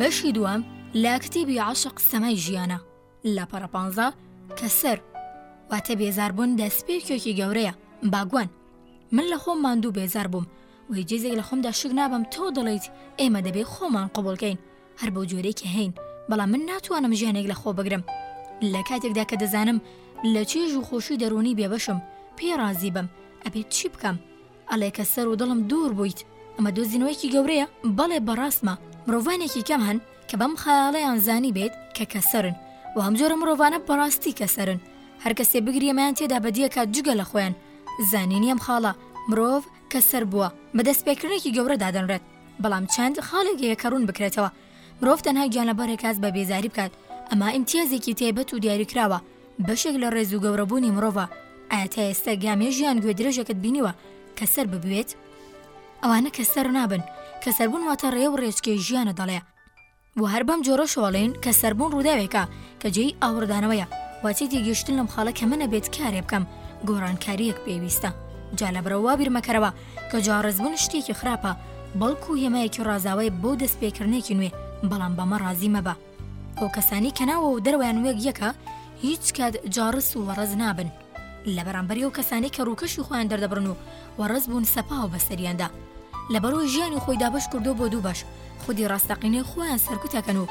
بەشی دووەم لە کتیبی عاشق سەمای ژیانە لە پەڕە پ کە سەر واتە بێزاربوون دەستپێکێکی گەورەیە باگوان من لە خۆم ماندوو بێزار بووم وی جێزێک لە خۆمدا شک نابم تۆ دەڵیت ئێمە دەبێت خۆمان قوبڵکەین هەر بەو جۆرەی کە هەین، بەڵام من ناتوانم ژیانێک لە خۆ بگرم لە کاتێکدا کە دەزانم لە چێژ و خۆشی دەروونی بێبەشم، پێی ڕازی بم، ئەبێت چی بکەم؟ ئەڵێ کە سەر و دڵم دوور بوویت. ئەمە دۆزینەوەیەکی گەورەیە؟ بەڵێ بەڕاستمە، مرۆڤانێکی کەم هەن کە بەم خەیاڵەیان زانیبێت کە کەسەرن و ئەم جۆرە مرۆڤانە بەڕاستی کەسەرن، هەر کەسێ بگری ئەمەیان تێدا بەدیەکات جگە لە خۆیان، زانینی ئەم خاڵە، مرۆڤ، کە سەر بووە بە دەستپێکردنێکی گەورە دادەنرێت، بەڵام چەند خاڵێک هەیە کە ڕوون بکرێتەوە، مرۆڤ تەنها گیانلەبەرێک ئاست بە بێزاری بکات ئەمە ئیمتیازێکی تایبەت و دیاریکراوە، بەشێک لە ڕێز و گەورە بوونی مرۆڤە، ئایا تا ئێستا گامێش یان گوێدرێژێکت بینیوە کە سەر ببوێت؟ ئەوانە کە سەر نابن، کە سەربوون واتە ڕێ و ڕێچکەی ژیانە دەڵێ. و هەر بەم جۆرەشەوە ئەڵێن کە سەربوون ڕووداوێکە کە جێی ئاوڕدانەوەیە، واتە تێگەیشتن لەم خاڵە کە من ئەبێت کارێ بکەم، گۆڕانکارییەک پێویستە. جا لەبەرەوە وا بیر مەکەرەوە کە جاڕێزبوون شتێکی خراپە، بەڵکوو هێمایەکی ڕازاوەیە بۆ دەستپێکردنێکی نوێ، بەڵام بەمە ڕازی مەبە. ئەو کەسانەی کە ناوەوە و دەرەوەیان وەک یەکە، هیچ کات جاڕس و وەڕەز نابن. لە بەرامبەری ئەو کەسانەی کە ڕووکەشی خۆیان دەردەبڕن و وەڕەز بوون سەپاوە بەسەریاندا لە بەڕووی ژیانی خۆی دابەش کردووە بۆ دوو بەش خودی ڕاستەقینەی خۆیان سەرکوت ئەکەن و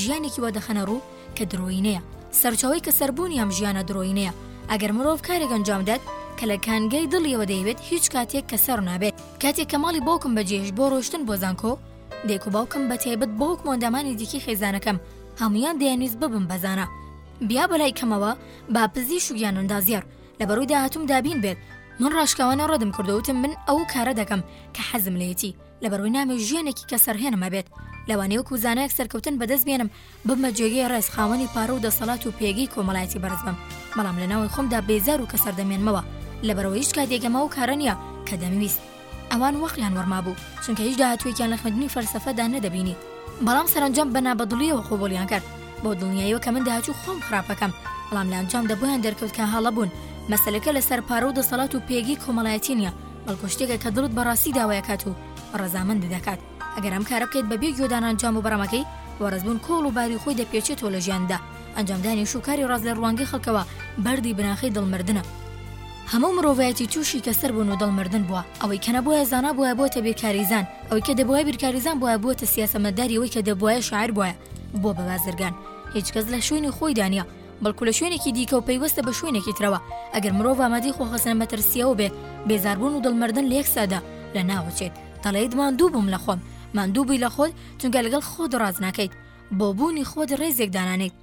ژیانێکی وا دەخەنە ڕوو کە درۆینەیە سەرچاوەی کە سەربوونی ئەم ژیانە درۆینەیە ئەگەر مرۆڤ کارێک ئەنجام بدات کە لە کانگای دڵیەوە دەیەوێت هیچ کاتێک کە سەر نابێت کاتێک کە ماڵی باوکم بە جێهێشت بۆ ڕۆشتن بۆ زانکۆ دایک و باوکم بە تایبەت باوکم و ئەندامانی دیکەی خێزانەکەم هەموویان دەیانویست ببم بە زانا بیا بەلای کەمەوە با پزیشک یان ئەندازیار لە بەرەو داهاتوم دابین بێت من ڕاشکاوانە ڕەدم کردوتم من ئەو کارە دەکەم کە حەزم لەیەتی لە بەرەوەی نامێ ژیانێکی کە سەرهێنم هەبێت لەوانەیە وەکو زانایەک سەرکەوتن بەدەست بێنم ببمە جێگەی ڕێز خاوەنی پارە و دەسەڵات و پێگەی کۆمەڵایەتی بەرز بم بەڵام لە ناوی خۆمدا بێزار و کە سەردەمێنمەوە لە بەرەوە هیچ کاتێکەمە و کارە نیە کە دەمویست ئەوان وەقیان وەڕمابوو، چونکە هیچ داهاتوویەکیان لە خوێندنی فەلسەفەدا نەدەبینی، بەڵام سەرەنجام بە نابەدڵییەوە قبوڵیان کرد، بەو دڵنیاییەوە کە من داهاتووی خۆم خراپ ئەکەم، بەڵام لە ئەنجامدا بۆیان دەرکەوت کە هەڵە بوون، مەسەلەکە لەسەر پارە و دەسەڵات و پێگەی کۆمەڵایەتی نییە، بەڵکو شتێکە کە دڵت بە ڕاستی داوای ئەکات و ڕەزامەندت دەکات، ئەگەر ئەم کارە بکەیت بەبێ گوێدان ئەنجام و بەرەمەکەی، وەڕەزبوون کۆڵ و باری خۆی دەپێچێتەوە لە ژیانتدا، ئەنجامدانی شوکاری ڕاست لە ڕوانگەی خەڵکەوە بەردی بناخەی دڵ مردنە. هەموو مرۆڤایەتی تووشی کەسەر بوون و دڵ مردن بووە، ئەوەی کە نەبوایە زانا بوایە بووەتە بیرکاریزان، ئەوەی کە دەبوایە بیرکاریزان بوایە بووەتە سیاسەمەتداری ئەوەی کە دەبوایە شاعیر بوایە بووە بە بازرگان هیچ کەس لە شوێنی خۆیدا نییە بەڵکو لە شوێنێکی دیکە و پەیوەستە بە شوێنێکی ترەوە ئەگەر مرۆڤ ئامادەی خۆخەسنە مەترسیەوە بێ بێزاربوون و دڵمردن لە یەک سادا لە ناوەچێت دەڵێیت ماندوو بووم لە خۆم ماندوو بووی لە خۆت چونکە لەگەڵ خۆت ڕاز ناکەیت بۆ بوونی خۆت ڕێزێک دانانێیت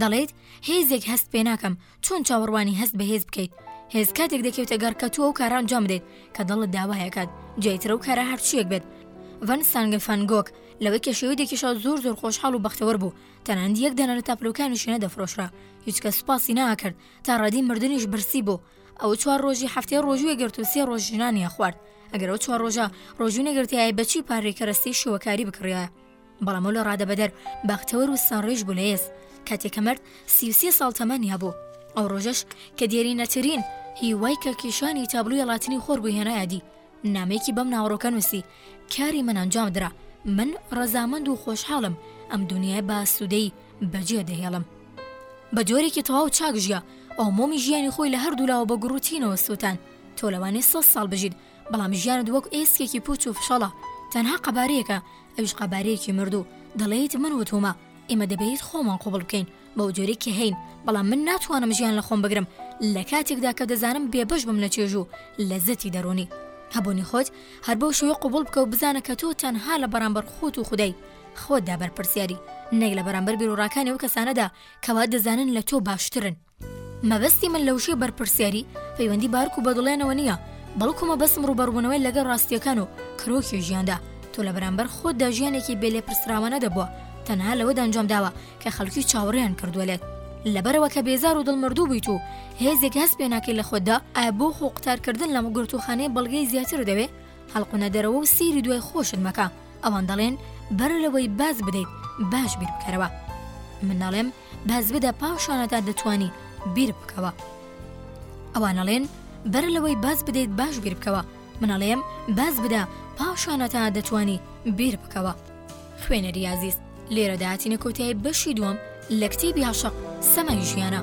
دەڵێیت هێزێک هەست پێ ناکەم چۆن چاوەڕوانی هەست بە هێز بکەیت؟ هێز کاتێک دەکەوێتە گەڕ کە تۆ ئەو کارە ئەنجام بدەیت کە دڵت داوای ئەکات، جا ئیتر ئەو کارە هەر چییەک بێت. ڤنسانگ فان گۆک لەوەی کە شێوەی دەکێشا زۆر زۆر خۆشحاڵ و بەختەوەر بوو، تەنانەت یەک دانە لە تابلۆکانیشی نەدەفرۆشرا، هیچ کەس سوپاسی نائەکرد، تا ڕادەی مردنیش برسی بوو. ئەو چوار ڕۆژی هەفتەی ڕۆژووی ئەگرت و سێ ڕۆژیش نانی ئەخوارد. ئەگەر ئەو چوار ڕۆژە ڕۆژووی نەگرتایە بە چی پارەی کەرەستەی شێوەکاری بکڕیایە؟ بەڵام ئەو لە ڕادەبەدەر بەختەوەر و سەنڕیژ بوو لە یەز، کاتێ کە مرد سی و سێ ساڵ تەمەنی هەبوو. ئەو ڕۆژەش کە دێرینەترین هیوای کە کیشانی تابلوی ڵاتنی خۆر بوو هێنایە دی، نامەیەکی بەم ناوەڕۆکە نووسی، کاری من ئەنجام درا، من ڕەزامەند و خۆشحاڵم، ئەم دونیایە بە ئاسوودەیی بە جێ دەهێڵم. بە جۆرێکی تەواو چاک ژیا، ئەو مۆمی ژیانی خۆی لە هەردوو لاوە بە گوڕ و تینەوە سووتان. تۆ لەوانیە سەد ساڵ بژیت، بەڵام ژیانت وەک ئێسکێکی پوچ و فشەڵە، تەنها قەبارەیەکە، ئەویش قەبارەیەکی مردوو، دەڵێیت من وتوومە، ئێمە دەبێیت خۆمان قبوڵ بکەین بەو جۆرەی کە هەین، بەڵام من ناتوانم ژیان لە خۆم بگرم لە کاتێکدا کە دەزانم بێبەش بم لە چێژ و لەزەتی دەروونی هەبوونی خۆت، هەر بەو شێوەیە قبوڵ بکە و بزانە کە تۆ تەنها لە بەرامبەر خۆت و خودای خۆتدا بەرپرسیاری، نەک لە بەرامبەر بیروڕاکانی ئەو کەسانەدا کەوا دەزانن لە تۆ باشترن. مەبەستی من لە وشەی بەرپرسیاری پەیوەندی بارک و بەدڵێنەوە نییە، بەڵکو مەبەستم ڕووبەڕبوونەوەی لەگەڵ ڕاستییەکان و کرۆکی ژیاندا، تۆ لە بەرامبەر خۆتدا ژیانێکی بێ لێپرسراوانە دەبوا، تەنها لەوەدا ئەنجام داوە کە خەڵکی چاوەڕێیان کردووە لێت. لەبەرئەوە کە بێزار و دڵمردوو بوویت و هێزێک هەست پێ ناکەی لە خۆتدا، ئایا بۆ خۆ قوتارکردن لەم گرتووخانەیە بەڵگەی زیاتر دەوێ؟ هەڵقوونە دەرەوە و سەیری دوای خۆشت مەکە، ئەوان دەڵێن بەر لەوەی باج بدەیت باش بیر بکەرەوە. من ئەڵێم. بەس بدە پاشانە تا دەتوانی بیر بکەوە ئەوان ئەڵێن بەر لەوەی بەس بدەیت باش بیر بکەوە من ئەڵێم بەس بدە پاشانە تا دەتوانی بیر بکەوە خوێنەری ئازیز لێرە داهاتینە کۆتایی بەشی دووەم لە کتێبی عاشق سەمای ژیانە.